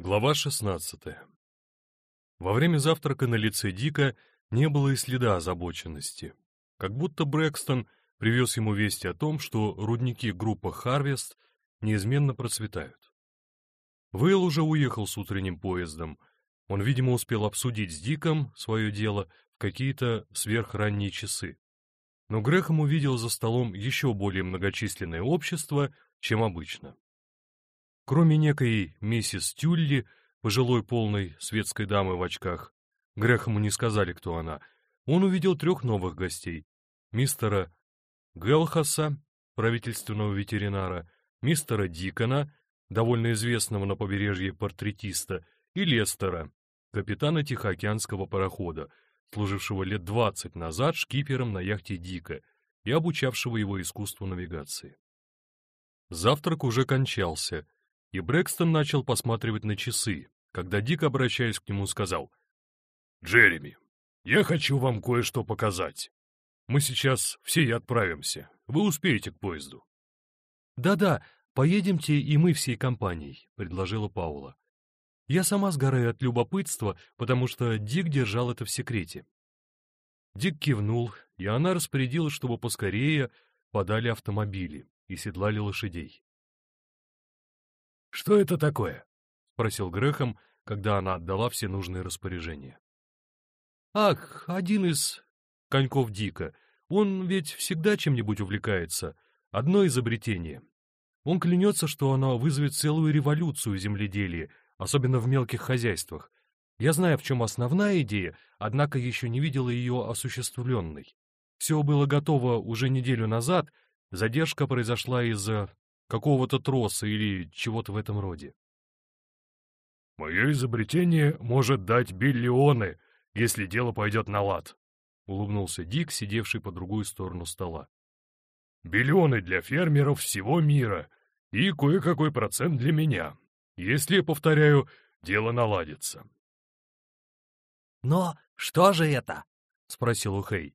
Глава 16 Во время завтрака на лице Дика не было и следа озабоченности. Как будто Брэкстон привез ему вести о том, что рудники группы «Харвест» неизменно процветают. Вейл уже уехал с утренним поездом. Он, видимо, успел обсудить с Диком свое дело в какие-то сверхранние часы. Но Грехом увидел за столом еще более многочисленное общество, чем обычно. Кроме некой миссис Тюлли, пожилой полной светской дамы в очках, Грехому не сказали, кто она, он увидел трех новых гостей. Мистера Гелхаса, правительственного ветеринара, мистера Дикона, довольно известного на побережье портретиста, и Лестера, капитана Тихоокеанского парохода, служившего лет двадцать назад шкипером на яхте Дика и обучавшего его искусству навигации. Завтрак уже кончался — и Брэкстон начал посматривать на часы, когда Дик, обращаясь к нему, сказал, «Джереми, я хочу вам кое-что показать. Мы сейчас все и отправимся. Вы успеете к поезду». «Да-да, поедемте и мы всей компанией», — предложила Паула. «Я сама сгораю от любопытства, потому что Дик держал это в секрете». Дик кивнул, и она распорядилась, чтобы поскорее подали автомобили и седлали лошадей. «Что это такое?» — спросил Грехом, когда она отдала все нужные распоряжения. «Ах, один из коньков Дика. Он ведь всегда чем-нибудь увлекается. Одно изобретение. Он клянется, что оно вызовет целую революцию в земледелии, особенно в мелких хозяйствах. Я знаю, в чем основная идея, однако еще не видела ее осуществленной. Все было готово уже неделю назад, задержка произошла из-за какого-то троса или чего-то в этом роде. «Мое изобретение может дать биллионы, если дело пойдет на лад», — улыбнулся Дик, сидевший по другую сторону стола. «Биллионы для фермеров всего мира и кое-какой процент для меня, если, повторяю, дело наладится». «Но что же это?» — спросил Ухей.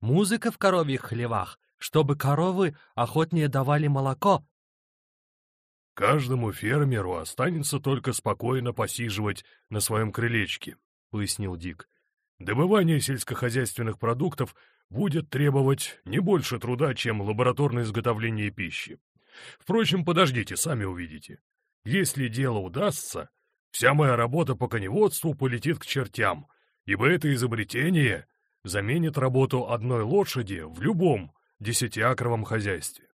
«Музыка в коровьих хлевах, чтобы коровы охотнее давали молоко, «Каждому фермеру останется только спокойно посиживать на своем крылечке», — пояснил Дик. «Добывание сельскохозяйственных продуктов будет требовать не больше труда, чем лабораторное изготовление пищи. Впрочем, подождите, сами увидите. Если дело удастся, вся моя работа по коневодству полетит к чертям, ибо это изобретение заменит работу одной лошади в любом десятиакровом хозяйстве.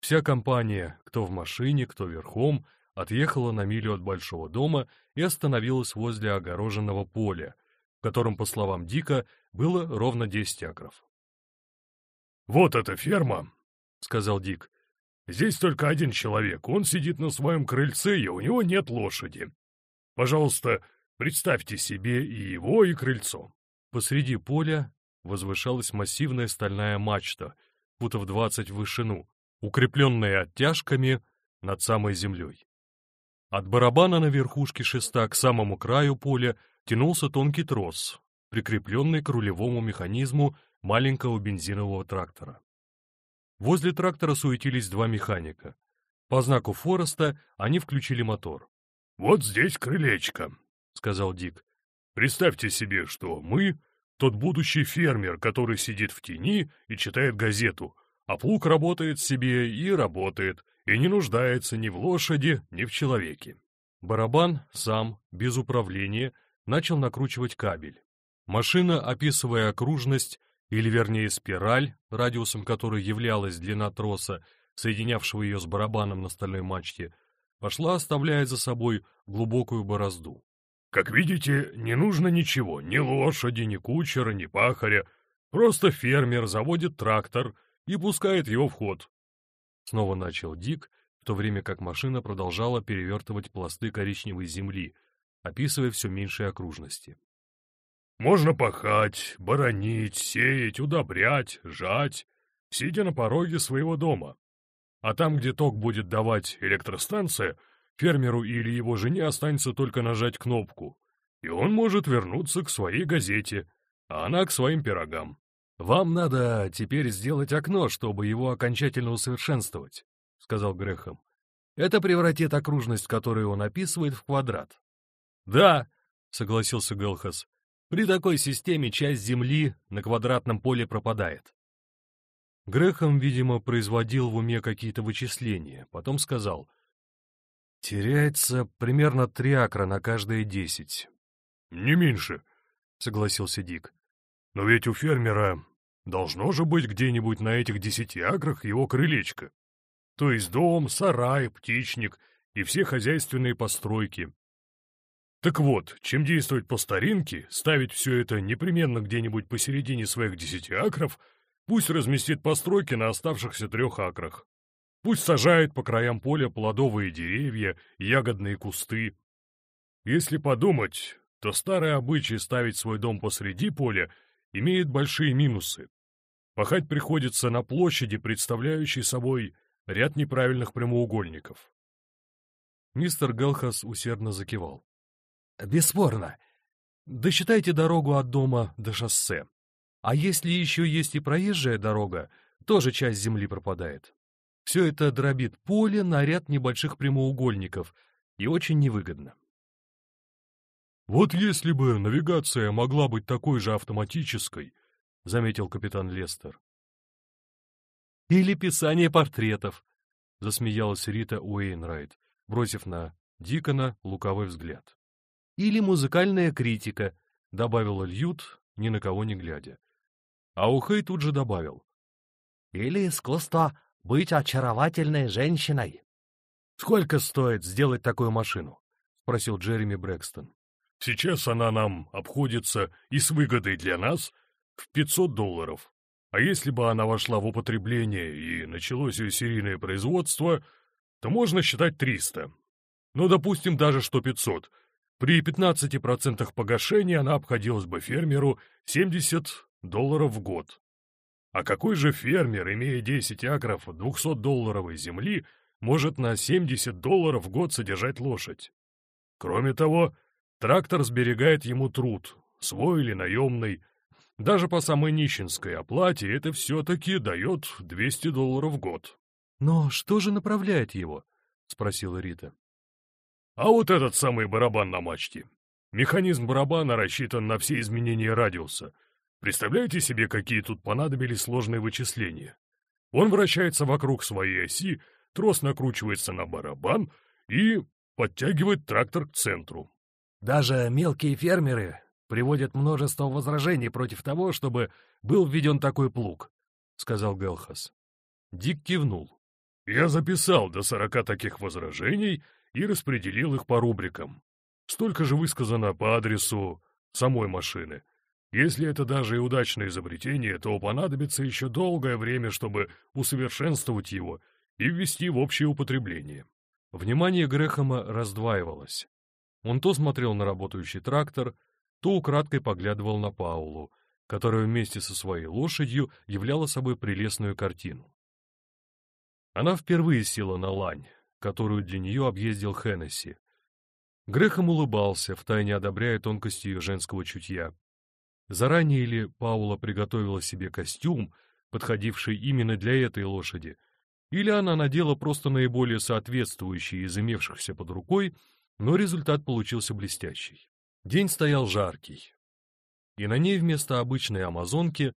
Вся компания, кто в машине, кто верхом, отъехала на милю от большого дома и остановилась возле огороженного поля, в котором, по словам Дика, было ровно 10 акров. «Вот эта ферма», — сказал Дик. «Здесь только один человек, он сидит на своем крыльце, и у него нет лошади. Пожалуйста, представьте себе и его, и крыльцо». Посреди поля возвышалась массивная стальная мачта, футов двадцать в вышину, укрепленные оттяжками над самой землей. От барабана на верхушке шеста к самому краю поля тянулся тонкий трос, прикрепленный к рулевому механизму маленького бензинового трактора. Возле трактора суетились два механика. По знаку Фореста они включили мотор. «Вот здесь крылечко», — сказал Дик. «Представьте себе, что мы — тот будущий фермер, который сидит в тени и читает газету, а плуг работает себе и работает, и не нуждается ни в лошади, ни в человеке. Барабан сам, без управления, начал накручивать кабель. Машина, описывая окружность, или вернее спираль, радиусом которой являлась длина троса, соединявшего ее с барабаном на стальной мачте, пошла, оставляя за собой глубокую борозду. Как видите, не нужно ничего, ни лошади, ни кучера, ни пахаря. Просто фермер заводит трактор — и пускает его в ход. Снова начал Дик, в то время как машина продолжала перевертывать пласты коричневой земли, описывая все меньшие окружности. Можно пахать, боронить, сеять, удобрять, жать, сидя на пороге своего дома. А там, где ток будет давать электростанция, фермеру или его жене останется только нажать кнопку, и он может вернуться к своей газете, а она к своим пирогам. «Вам надо теперь сделать окно, чтобы его окончательно усовершенствовать», — сказал Грехом. Это превратит окружность, которую он описывает, в квадрат. Да, согласился Гелхас. При такой системе часть Земли на квадратном поле пропадает. Грехом, видимо, производил в уме какие-то вычисления, потом сказал, «Теряется примерно три акра на каждые десять». «Не меньше», — согласился Дик. «Но ведь у фермера должно же быть где-нибудь на этих десяти акрах его крылечко. То есть дом, сарай, птичник и все хозяйственные постройки. Так вот, чем действовать по старинке, ставить все это непременно где-нибудь посередине своих десяти акров, пусть разместит постройки на оставшихся трех акрах. Пусть сажает по краям поля плодовые деревья, ягодные кусты. Если подумать, то старый обычай ставить свой дом посреди поля имеет большие минусы. Пахать приходится на площади, представляющей собой ряд неправильных прямоугольников. Мистер Гелхас усердно закивал. Бесспорно. Досчитайте дорогу от дома до шоссе. А если еще есть и проезжая дорога, тоже часть земли пропадает. Все это дробит поле на ряд небольших прямоугольников и очень невыгодно. «Вот если бы навигация могла быть такой же автоматической», — заметил капитан Лестер. «Или писание портретов», — засмеялась Рита Уэйнрайт, бросив на Дикона луковой взгляд. Или музыкальная критика, — добавил Льют, ни на кого не глядя. А Ухей тут же добавил. Или искусство быть очаровательной женщиной. — Сколько стоит сделать такую машину? — спросил Джереми Брэкстон. — Сейчас она нам обходится и с выгодой для нас в 500 долларов. А если бы она вошла в употребление и началось ее серийное производство, то можно считать 300. Ну, допустим, даже что 500 — при 15% погашения она обходилась бы фермеру 70 долларов в год. А какой же фермер, имея 10 акров 200-долларовой земли, может на 70 долларов в год содержать лошадь? Кроме того, трактор сберегает ему труд, свой или наемный. Даже по самой нищенской оплате это все-таки дает 200 долларов в год. — Но что же направляет его? — спросила Рита. А вот этот самый барабан на мачте. Механизм барабана рассчитан на все изменения радиуса. Представляете себе, какие тут понадобились сложные вычисления? Он вращается вокруг своей оси, трос накручивается на барабан и подтягивает трактор к центру. Даже мелкие фермеры приводят множество возражений против того, чтобы был введен такой плуг, — сказал Гелхас. Дик кивнул. Я записал до сорока таких возражений — и распределил их по рубрикам. Столько же высказано по адресу самой машины. Если это даже и удачное изобретение, то понадобится еще долгое время, чтобы усовершенствовать его и ввести в общее употребление. Внимание Грэхэма раздваивалось. Он то смотрел на работающий трактор, то украдкой поглядывал на Паулу, которая вместе со своей лошадью являла собой прелестную картину. Она впервые села на лань, которую для нее объездил Хеннесси. Грехом улыбался, втайне одобряя тонкости ее женского чутья. Заранее ли Паула приготовила себе костюм, подходивший именно для этой лошади, или она надела просто наиболее соответствующий из имевшихся под рукой, но результат получился блестящий. День стоял жаркий, и на ней вместо обычной амазонки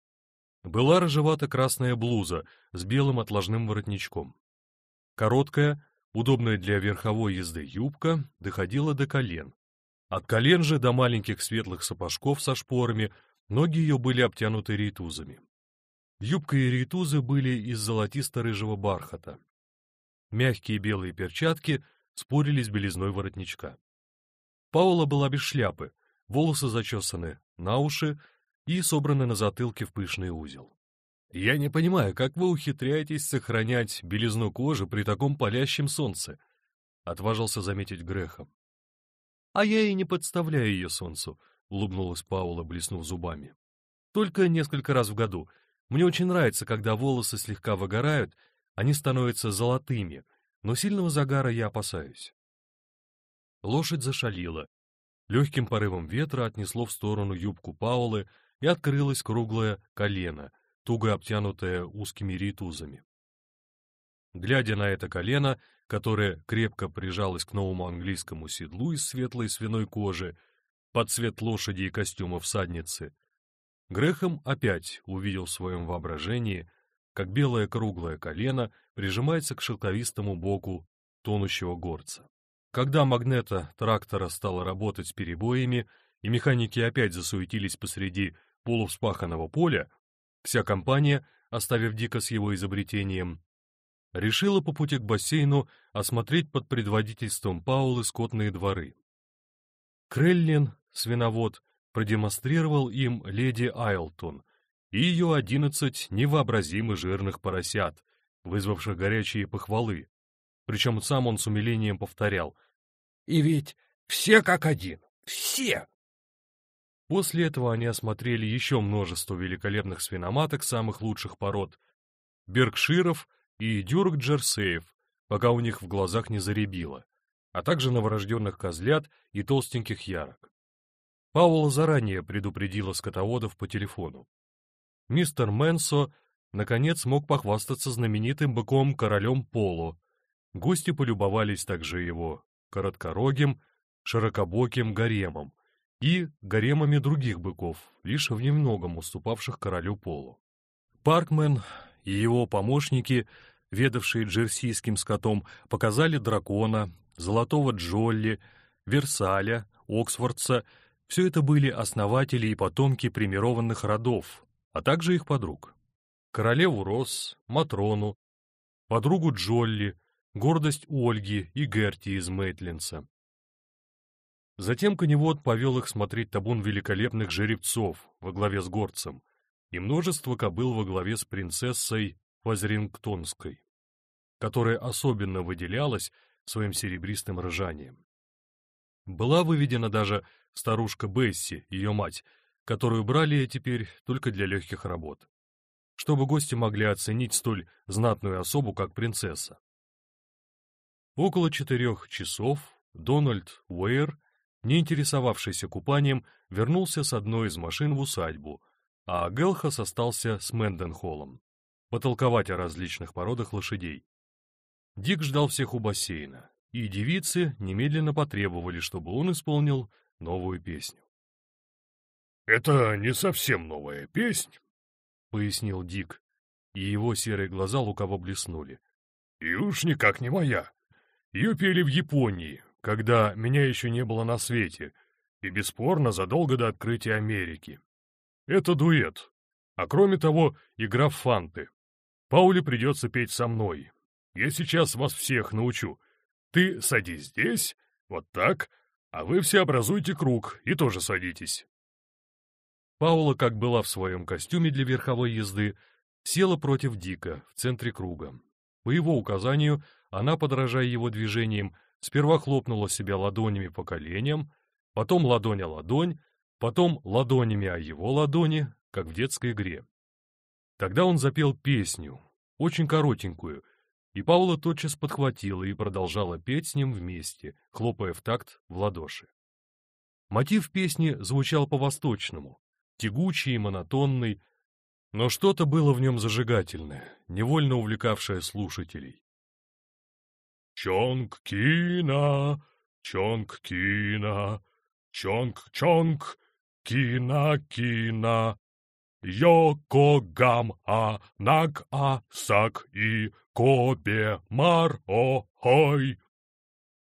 была рыжевато-красная блуза с белым отложным воротничком. Короткая, Удобная для верховой езды юбка доходила до колен. От колен же до маленьких светлых сапожков со шпорами ноги ее были обтянуты рейтузами. Юбка и рейтузы были из золотисто-рыжего бархата. Мягкие белые перчатки спорили с белизной воротничка. Паула была без шляпы, волосы зачесаны на уши и собраны на затылке в пышный узел. Я не понимаю, как вы ухитряетесь сохранять белизну кожи при таком палящем солнце, — отважился заметить Грехом. — А я и не подставляю ее солнцу, — улыбнулась Паула, блеснув зубами. — Только несколько раз в году. Мне очень нравится, когда волосы слегка выгорают, они становятся золотыми, но сильного загара я опасаюсь. Лошадь зашалила. Легким порывом ветра отнесло в сторону юбку Паулы и открылось круглое колено — туго обтянутая узкими рейтузами. Глядя на это колено, которая крепко прижалась к новому английскому седлу из светлой свиной кожи, под цвет лошади и костюма всадницы, Грехом опять увидел в своем воображении, как белое круглое колено прижимается к шелковистому боку тонущего горца. Когда магнета трактора стала работать с перебоями, и механики опять засуетились посреди полувспаханного поля, вся компания, оставив Дика с его изобретением, решила по пути к бассейну осмотреть под предводительством Паулы скотные дворы. Креллин, свиновод, продемонстрировал им леди Айлтон и ее одиннадцать невообразимо жирных поросят, вызвавших горячие похвалы. Причем сам он с умилением повторял. «И ведь все как один, все!» После этого они осмотрели еще множество великолепных свиноматок самых лучших пород, беркширов и дюрк-джерсеев, пока у них в глазах не заребило, а также новорожденных козлят и толстеньких ярок. Паула заранее предупредила скотоводов по телефону. Мистер Мэнсо, наконец, мог похвастаться знаменитым быком-королем Поло. Гости полюбовались также его короткорогим, широкобоким гаремом и гаремами других быков, лишь в немногом уступавших королю Полу. Паркмен и его помощники, ведавшие джерсийским скотом, показали дракона, золотого Джолли, Версаля, Оксфордса все это были основатели и потомки примированных родов, а также их подруг. Королеву Росс, Матрону, подругу Джолли, гордость Ольги и Герти из Мейтлинса. Затем коневод повел их смотреть табун великолепных жеребцов во главе с горцем и множество кобыл во главе с принцессой Вазрингтонской, которая особенно выделялась своим серебристым ржанием. Была выведена даже старушка Бесси, ее мать, которую брали теперь только для легких работ, чтобы гости могли оценить столь знатную особу, как принцесса. Около четырех часов Дональд Уэйр, не интересовавшийся купанием, вернулся с одной из машин в усадьбу, а Гелхас остался с Мэнденхоллом, потолковать о различных породах лошадей. Дик ждал всех у бассейна, и девицы немедленно потребовали, чтобы он исполнил новую песню. «Это не совсем новая песня», — пояснил Дик, и его серые глаза лукаво блеснули. «И уж никак не моя. Ее пели в Японии, когда меня еще не было на свете, и бесспорно задолго до открытия Америки. Это дуэт, а кроме того, игра в фанты. Пауле придется петь со мной. Я сейчас вас всех научу. Ты садись здесь, вот так, а вы все образуйте круг и тоже садитесь. Паула, как была в своем костюме для верховой езды, села против Дика в центре круга. По его указанию, она, подражая его движениям, сперва хлопнула себя ладонями по коленям, потом ладонь о ладонь, потом ладонями о его ладони, как в детской игре. Тогда он запел песню, очень коротенькую, и Паула тотчас подхватила и продолжала петь с ним вместе, хлопая в такт в ладоши. Мотив песни звучал по-восточному, тягучий и монотонный, но что-то было в нем зажигательное, невольно увлекавшее слушателей. «Чонг-кина, чонг-кина, чонг-чонг, кина-кина, Йокогам-а, наг-а, и кобе-мар-о-хой.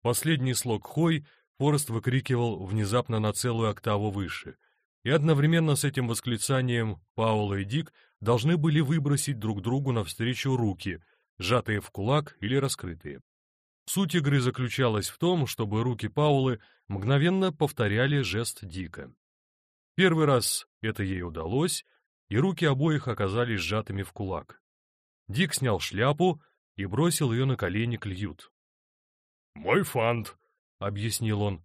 Последний слог «хой» Форест выкрикивал внезапно на целую октаву выше, и одновременно с этим восклицанием Паула и Дик должны были выбросить друг другу навстречу руки, сжатые в кулак или раскрытые. Суть игры заключалась в том, чтобы руки Паулы мгновенно повторяли жест Дика. Первый раз это ей удалось, и руки обоих оказались сжатыми в кулак. Дик снял шляпу и бросил ее на колени Кльют. «Мой фант», — объяснил он.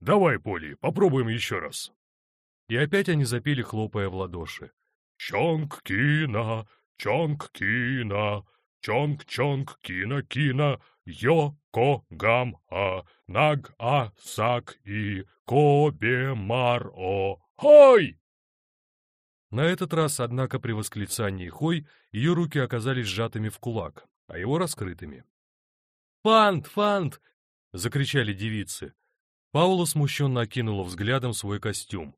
«Давай, Поли, попробуем еще раз». И опять они запели, хлопая в ладоши. «Чонг-кина, чонг-кина, чонг-чонг-кина-кина, йо-ко-гам-а, наг-а-сак и кобе-мар-о, хой!» На этот раз, однако, при восклицании «Хой» ее руки оказались сжатыми в кулак, а его раскрытыми. «Фант! Фант!» — закричали девицы. Паула смущенно окинула взглядом свой костюм.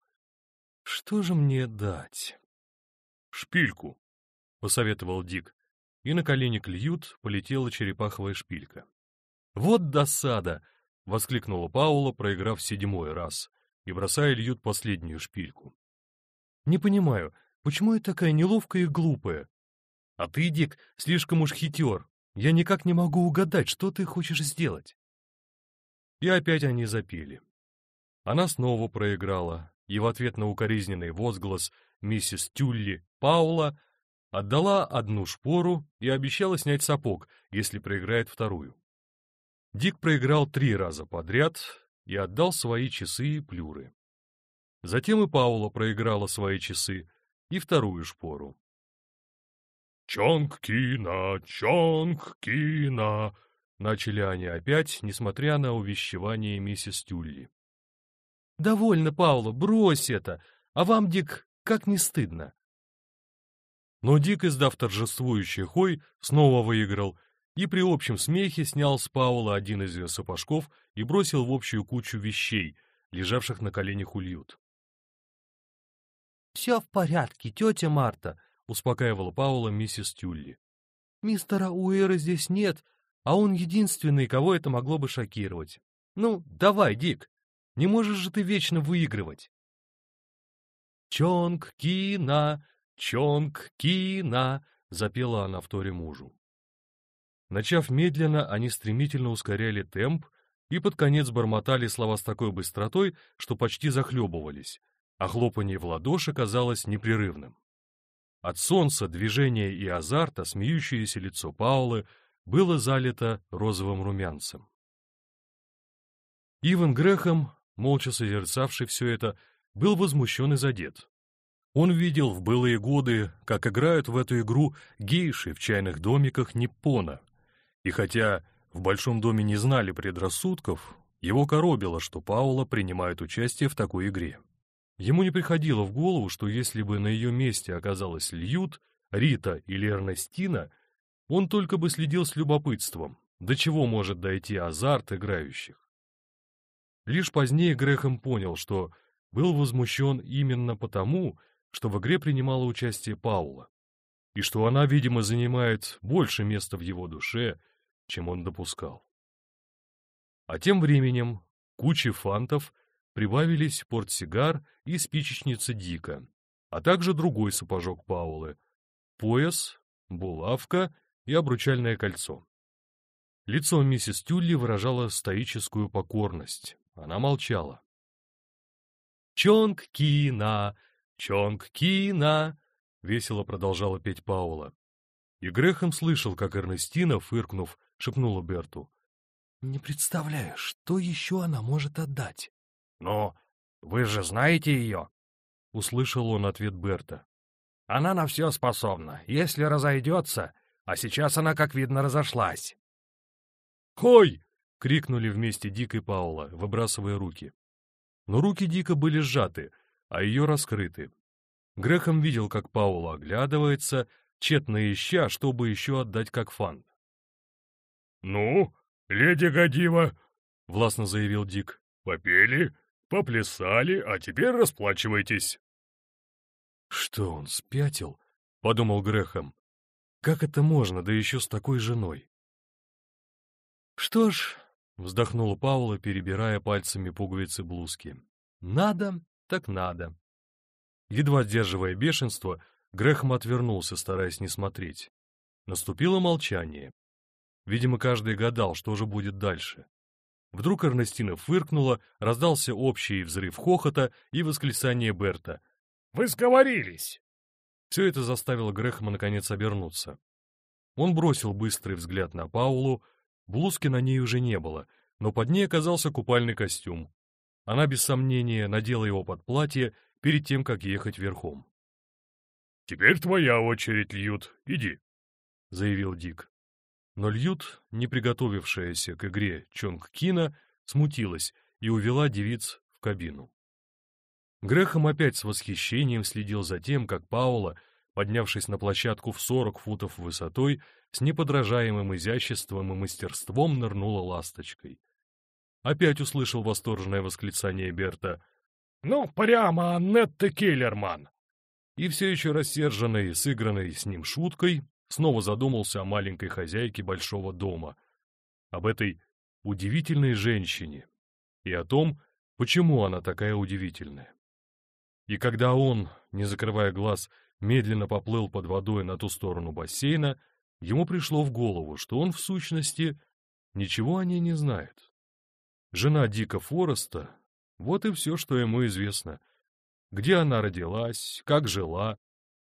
«Что же мне дать?» «Шпильку», — посоветовал Дик, и на колени клюют полетела черепаховая шпилька. «Вот досада!» — воскликнула Паула, проиграв седьмой раз, и бросая Льют последнюю шпильку. «Не понимаю, почему я такая неловкая и глупая? А ты, Дик, слишком уж хитер. Я никак не могу угадать, что ты хочешь сделать». И опять они запели. Она снова проиграла, и в ответ на укоризненный возглас миссис Тюлли Паула отдала одну шпору и обещала снять сапог, если проиграет вторую. Дик проиграл три раза подряд и отдал свои часы и плюры. Затем и Паула проиграла свои часы и вторую шпору. «Чонг-кина, Чонг-кина!» Начали они опять, несмотря на увещевание миссис Тюлли. «Довольно, Паула, брось это! А вам, Дик, как не стыдно?» Но Дик, издав торжествующий хой, снова выиграл, и при общем смехе снял с Паула один из ее сапожков и бросил в общую кучу вещей, лежавших на коленях у Льют. «Все в порядке, тетя Марта», — успокаивала Паула миссис Тюлли. «Мистера Уэра здесь нет, а он единственный, кого это могло бы шокировать. Ну, давай, Дик, не можешь же ты вечно выигрывать. «Чонг-кина, Чонг-кина!» — запела она в торе мужу. Начав медленно, они стремительно ускоряли темп и под конец бормотали слова с такой быстротой, что почти захлебывались, а хлопанье в ладоши казалось непрерывным. От солнца, движения и азарта смеющееся лицо Паулы было залито розовым румянцем. Иван Грехом, молча созерцавший все это, был возмущен и задет. Он видел в былые годы, как играют в эту игру гейши в чайных домиках Ниппона. И хотя в Большом доме не знали предрассудков, его коробило, что Паула принимает участие в такой игре. Ему не приходило в голову, что если бы на ее месте оказалась Льют, Рита или Эрнестина, он только бы следил с любопытством, до чего может дойти азарт играющих. Лишь позднее Грехом понял, что был возмущен именно потому, что в игре принимала участие Паула, и что она, видимо, занимает больше места в его душе, чем он допускал. А тем временем куче фантов прибавились портсигар и спичечница Дика, а также другой сапожок Паулы, пояс, булавка и обручальное кольцо. Лицо миссис Тюлли выражало стоическую покорность. Она молчала. «Чонг-кина! Чонг-кина!» — весело продолжала петь Паула. И Грехом слышал, как Эрнестина, фыркнув, шепнула Берту. «Не представляю, что еще она может отдать?» «Но вы же знаете ее?» — услышал он ответ Берта. «Она на все способна. Если разойдется, а сейчас она, как видно, разошлась. «Хой!» — крикнули вместе Дик и Паула, выбрасывая руки. Но руки Дика были сжаты, а ее раскрыты. Грехом видел, как Паула оглядывается, тщетно ища, чтобы еще отдать как фан. «Ну, леди Годива!» — властно заявил Дик. «Попели, поплясали, а теперь расплачивайтесь». «Что он, спятил?» — подумал Грехом. Как это можно, да еще с такой женой? Что ж, вздохнула Паула, перебирая пальцами пуговицы блузки. Надо, так надо. Едва сдерживая бешенство, Грехом отвернулся, стараясь не смотреть. Наступило молчание. Видимо, каждый гадал, что же будет дальше. Вдруг Эрнестина фыркнула, раздался общий взрыв хохота и восклицание Берта. «Вы сговорились!» Все это заставило Грэхэма наконец обернуться. Он бросил быстрый взгляд на Паулу, блузки на ней уже не было, но под ней оказался купальный костюм. Она, без сомнения, надела его под платье перед тем, как ехать верхом. «Теперь твоя очередь, Льют, иди», — заявил Дик. Но Льют, не приготовившаяся к игре Чонг Кина, смутилась и увела девиц в кабину. Грехом опять с восхищением следил за тем, как Паула, поднявшись на площадку в 40 футов высотой, с неподражаемым изяществом и мастерством нырнула ласточкой. Опять услышал восторженное восклицание Берта. «Ну, прямо Аннетте Киллерман!» И все еще рассерженный, сыгранный с ним шуткой, снова задумался о маленькой хозяйке большого дома, об этой удивительной женщине и о том, почему она такая удивительная. И когда он, не закрывая глаз, медленно поплыл под водой на ту сторону бассейна, ему пришло в голову, что он, в сущности, ничего о ней не знает. Жена Дика Фореста — вот и все, что ему известно. Где она родилась, как жила,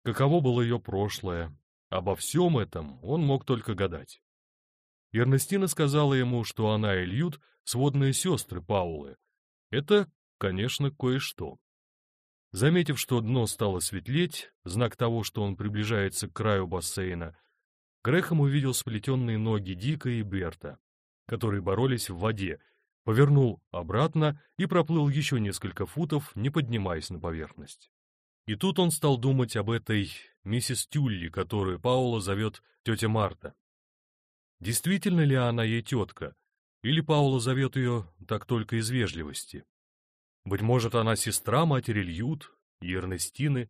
каково было ее прошлое. Обо всем этом он мог только гадать. Эрнестина сказала ему, что она и Льют — сводные сестры Паулы. Это, конечно, кое-что. Заметив, что дно стало светлеть, знак того, что он приближается к краю бассейна, Грехом увидел сплетенные ноги Дика и Берта, которые боролись в воде, повернул обратно и проплыл еще несколько футов, не поднимаясь на поверхность. И тут он стал думать об этой миссис Тюлли, которую Паула зовет тетя Марта. Действительно ли она ей тетка, или Паула зовет ее так только из вежливости? Быть может, она сестра матери Льют и Эрнестины?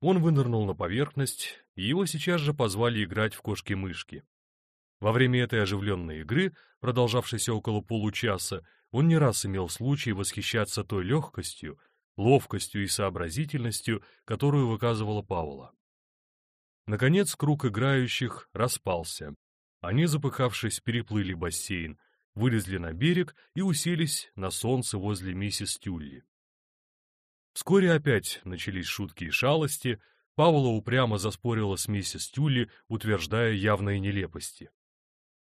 Он вынырнул на поверхность, и его сейчас же позвали играть в кошки-мышки. Во время этой оживленной игры, продолжавшейся около получаса, он не раз имел случай восхищаться той легкостью, ловкостью и сообразительностью, которую выказывала Паула. Наконец круг играющих распался. Они, запыхавшись, переплыли бассейн, вылезли на берег и уселись на солнце возле миссис Тюлли. Вскоре опять начались шутки и шалости, Паула упрямо заспорила с миссис Тюлли, утверждая явные нелепости.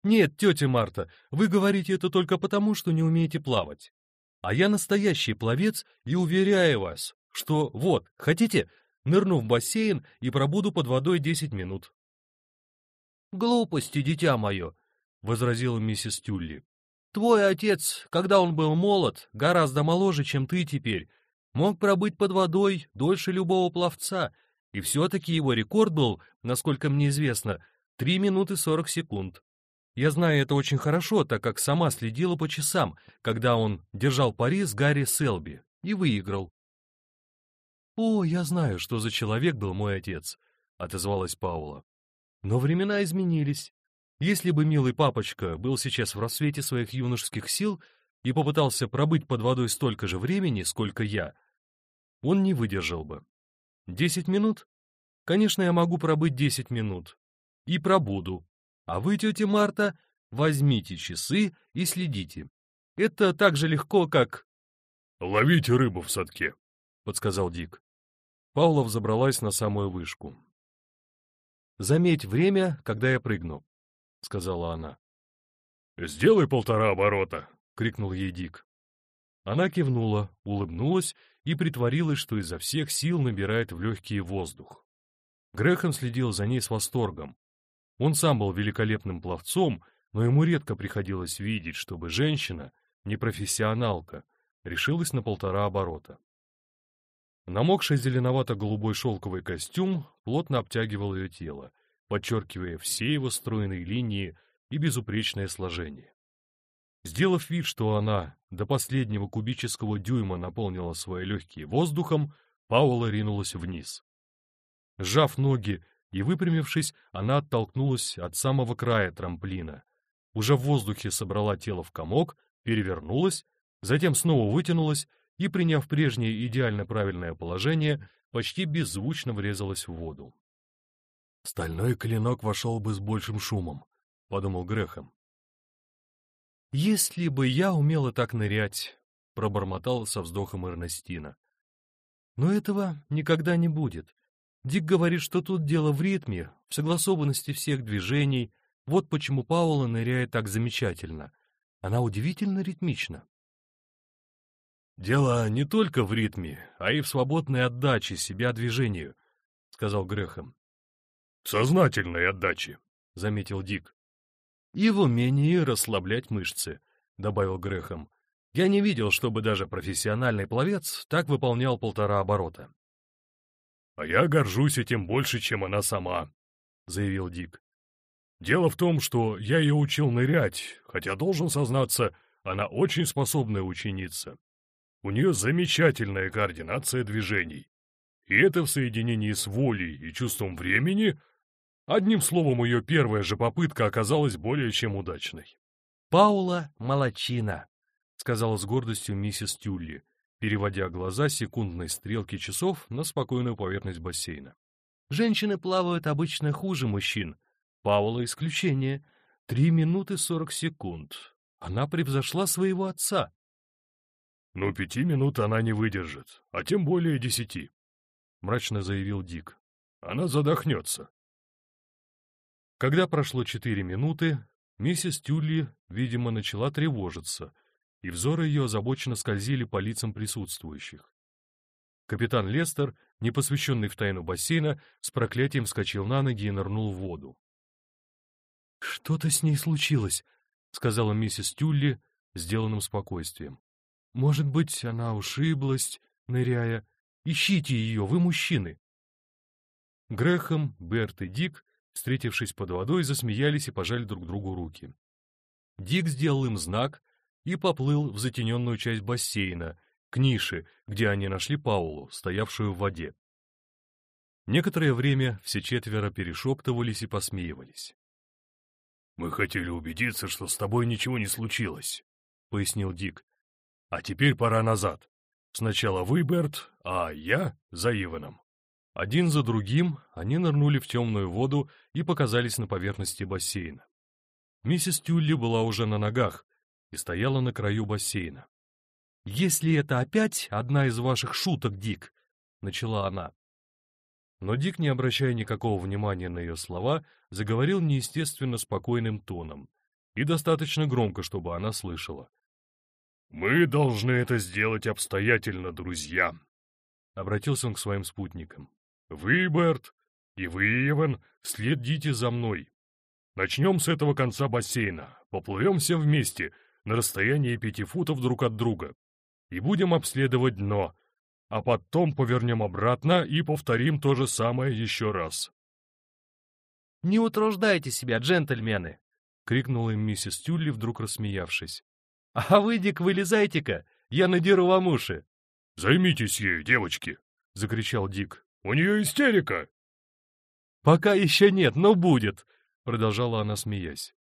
«Нет, тетя Марта, вы говорите это только потому, что не умеете плавать. А я настоящий пловец и уверяю вас, что вот, хотите, нырну в бассейн и пробуду под водой десять минут». «Глупости, дитя мое», — возразила миссис Тюлли. Твой отец, когда он был молод, гораздо моложе, чем ты теперь, мог пробыть под водой дольше любого пловца, и все-таки его рекорд был, насколько мне известно, 3 минуты 40 секунд. Я знаю это очень хорошо, так как сама следила по часам, когда он держал пари с Гарри Селби и выиграл. «О, я знаю, что за человек был мой отец», — отозвалась Паула. «Но времена изменились. Если бы милый папочка был сейчас в рассвете своих юношеских сил и попытался пробыть под водой столько же времени, сколько я, он не выдержал бы. Десять минут? Конечно, я могу пробыть десять минут. И пробуду. А вы, тетя Марта, возьмите часы и следите. Это так же легко, как... «Ловите рыбу в садке», — подсказал Дик. Павлов забралась на самую вышку. «Заметь время, когда я прыгну — сказала она. «Сделай полтора оборота!» — крикнул ей Дик. Она кивнула, улыбнулась и притворилась, что изо всех сил набирает в легкий воздух. Грехан следил за ней с восторгом. Он сам был великолепным пловцом, но ему редко приходилось видеть, чтобы женщина, не профессионалка, решилась на полтора оборота. Намокший зеленовато-голубой шелковый костюм плотно обтягивал ее тело, подчеркивая все его стройные линии и безупречное сложение. Сделав вид, что она до последнего кубического дюйма наполнила свои легкие воздухом, Паула ринулась вниз. Сжав ноги и выпрямившись, она оттолкнулась от самого края трамплина. Уже в воздухе собрала тело в комок, перевернулась, затем снова вытянулась и, приняв прежнее идеально правильное положение, почти беззвучно врезалась в воду. «Стальной клинок вошел бы с большим шумом», — подумал Грехом. «Если бы я умела так нырять», — пробормотал со вздохом Эрнестина. «Но этого никогда не будет. Дик говорит, что тут дело в ритме, в согласованности всех движений. Вот почему Паула ныряет так замечательно. Она удивительно ритмична». «Дело не только в ритме, а и в свободной отдаче себя движению», — сказал Грехом. «Сознательной отдачи», — заметил Дик. «И в умении расслаблять мышцы», — добавил Грехом. «Я не видел, чтобы даже профессиональный пловец так выполнял полтора оборота». «А я горжусь этим больше, чем она сама», — заявил Дик. «Дело в том, что я ее учил нырять, хотя, должен сознаться, она очень способная ученица. У нее замечательная координация движений. И это в соединении с волей и чувством времени, одним словом, ее первая же попытка оказалась более чем удачной. «Паула молочина», — сказала с гордостью миссис Тюлли, переводя глаза секундной стрелки часов на спокойную поверхность бассейна. «Женщины плавают обычно хуже мужчин. Паула исключение. Три минуты сорок секунд. Она превзошла своего отца». «Ну, пяти минут она не выдержит, а тем более десяти», мрачно заявил Дик. «Она задохнется». Когда прошло четыре минуты, миссис Тюлли, видимо, начала тревожиться, и взоры ее озабоченно скользили по лицам присутствующих. Капитан Лестер, не посвященный в тайну бассейна, с проклятием вскочил на ноги и нырнул в воду. «Что-то с ней случилось», — сказала миссис Тюлли, сделанным спокойствием. «Может быть, она ушиблась, ныряя, Ищите ее, вы мужчины!» Грехом, Берт и Дик, встретившись под водой, засмеялись и пожали друг другу руки. Дик сделал им знак и поплыл в затененную часть бассейна, к нише, где они нашли Паулу, стоявшую в воде. Некоторое время все четверо перешептывались и посмеивались. «Мы хотели убедиться, что с тобой ничего не случилось», — пояснил Дик. «А теперь пора назад. Сначала вы, Берт, а я за Иваном. Один за другим они нырнули в темную воду и показались на поверхности бассейна. Миссис Тюлли была уже на ногах и стояла на краю бассейна. «Если это опять одна из ваших шуток, Дик», — начала она. Но Дик, не обращая никакого внимания на ее слова, заговорил неестественно спокойным тоном и достаточно громко, чтобы она слышала. «Мы должны это сделать обстоятельно, друзья», — обратился он к своим спутникам. «Вы, Берт, и вы, Иван, следите за мной. Начнем с этого конца бассейна, поплывем все вместе, на расстоянии пяти футов друг от друга, и будем обследовать дно, а потом повернем обратно и повторим то же самое еще раз». «Не утруждайте себя, джентльмены!» — крикнула им миссис Тюлли, вдруг рассмеявшись. «А вы, Дик, вылезайте-ка, я надеру вам уши!» «Займитесь ею, девочки!» — закричал Дик. «У нее истерика!» «Пока еще нет, но будет!» — продолжала она, смеясь.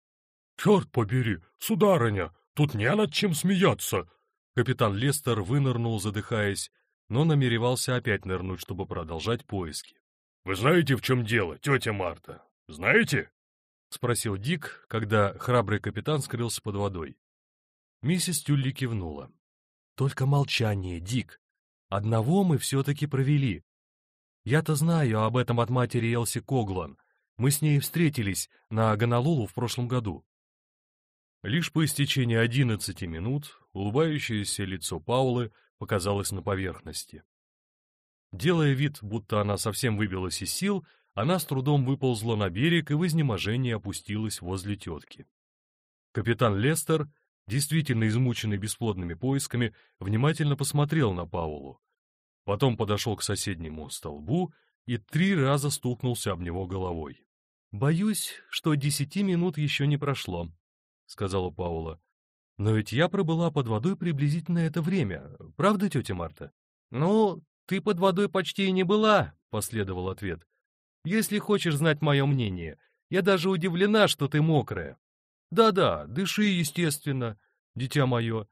«Черт побери, сударыня, тут не над чем смеяться!» Капитан Лестер вынырнул, задыхаясь, но намеревался опять нырнуть, чтобы продолжать поиски. «Вы знаете, в чем дело, тетя Марта? Знаете?» — спросил Дик, когда храбрый капитан скрылся под водой. Миссис Тюлли кивнула. «Только молчание, Дик. Одного мы все-таки провели. Я-то знаю об этом от матери Элси Коглан. Мы с ней встретились на Гонолулу в прошлом году». Лишь по истечении одиннадцати минут улыбающееся лицо Паулы показалось на поверхности. Делая вид, будто она совсем выбилась из сил, она с трудом выползла на берег и в изнеможении опустилась возле тетки. Капитан Лестер действительно измученный бесплодными поисками, внимательно посмотрел на Паулу. Потом подошел к соседнему столбу и три раза стукнулся об него головой. «Боюсь, что десяти минут еще не прошло», — сказала Паула. «Но ведь я пробыла под водой приблизительно это время, правда, тетя Марта?» «Ну, ты под водой почти и не была», — последовал ответ. «Если хочешь знать мое мнение, я даже удивлена, что ты мокрая. Да-да, дыши, естественно, дитя мое.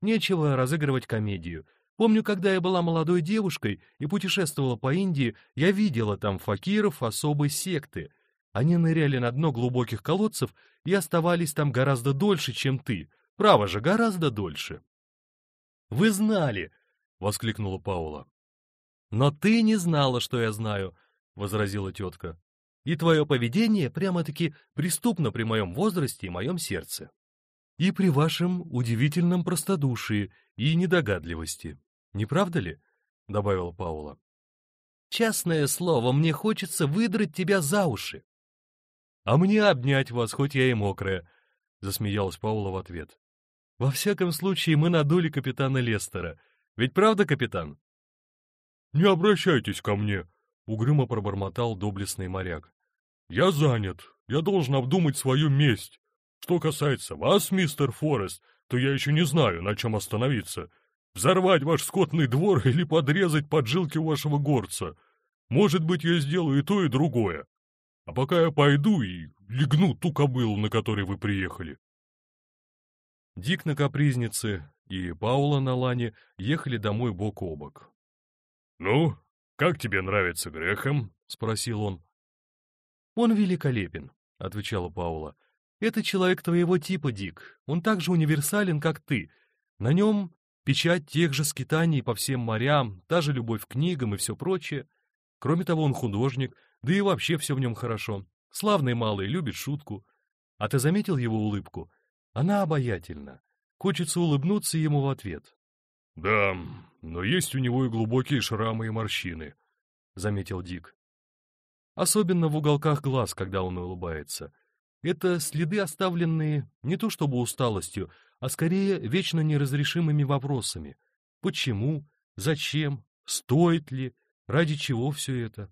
Нечего разыгрывать комедию. Помню, когда я была молодой девушкой и путешествовала по Индии, я видела там факиров особой секты. Они ныряли на дно глубоких колодцев и оставались там гораздо дольше, чем ты. Право же, гораздо дольше. «Вы знали!» — воскликнула Паула. «Но ты не знала, что я знаю», — возразила тетка и твое поведение прямо-таки преступно при моем возрасте и моем сердце. И при вашем удивительном простодушии и недогадливости. Не правда ли? — добавила Паула. Честное слово, мне хочется выдрать тебя за уши. А мне обнять вас, хоть я и мокрая, — засмеялась Паула в ответ. Во всяком случае, мы надули капитана Лестера. Ведь правда, капитан? — Не обращайтесь ко мне, — угрюмо пробормотал доблестный моряк. «Я занят. Я должен обдумать свою месть. Что касается вас, мистер Форест, то я еще не знаю, на чем остановиться. Взорвать ваш скотный двор или подрезать поджилки вашего горца. Может быть, я сделаю и то, и другое. А пока я пойду и легну ту кобылу, на которой вы приехали». Дик на капризнице и Паула на лане ехали домой бок о бок. «Ну, как тебе нравится Грехом?» — спросил он. «Он великолепен», — отвечала Паула. «Это человек твоего типа, Дик. Он так же универсален, как ты. На нем печать тех же скитаний по всем морям, та же любовь к книгам и все прочее. Кроме того, он художник, да и вообще все в нем хорошо. Славный малый, любит шутку. А ты заметил его улыбку? Она обаятельна. Хочется улыбнуться ему в ответ. — Да, но есть у него и глубокие шрамы и морщины, — заметил Дик. Особенно в уголках глаз, когда он улыбается. Это следы, оставленные не то чтобы усталостью, а скорее вечно неразрешимыми вопросами. Почему? Зачем? Стоит ли? Ради чего все это?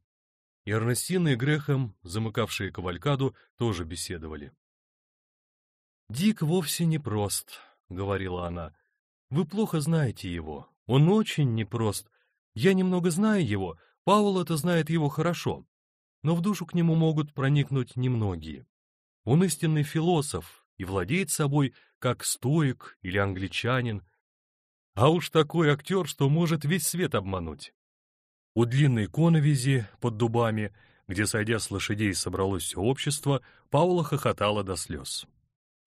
И Эрнестина и Грехом, замыкавшие кавалькаду, тоже беседовали. «Дик вовсе не прост», — говорила она. «Вы плохо знаете его. Он очень непрост. Я немного знаю его, Пауэлл это знает его хорошо. Но в душу к нему могут проникнуть немногие. Он истинный философ и владеет собой, как стоик или англичанин. А уж такой актер, что может весь свет обмануть. У длинной коновизи под дубами, где, сойдя с лошадей, собралось все общество, Паула хохотала до слез.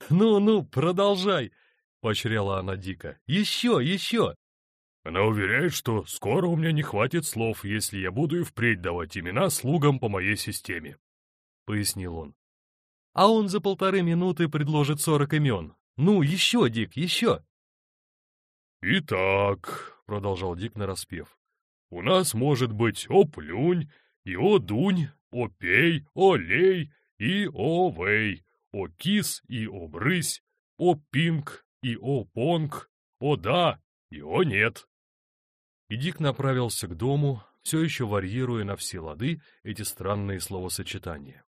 «Ну-ну, продолжай!» — поощряла она дико. «Еще, еще!» Она уверяет, что скоро у меня не хватит слов, если я буду и впредь давать имена слугам по моей системе», — пояснил он. «А он за полторы минуты предложит сорок имен. Ну, еще, Дик, еще!» «Итак», — продолжал Дик нараспев, у нас может быть «О плюнь» и «О дунь», «О пей», «О лей» и «О вей», «О кис» и «О брысь», «О пинг» и «О понг», «О да» и «О нет». И Дик направился к дому, все еще варьируя на все лады эти странные словосочетания.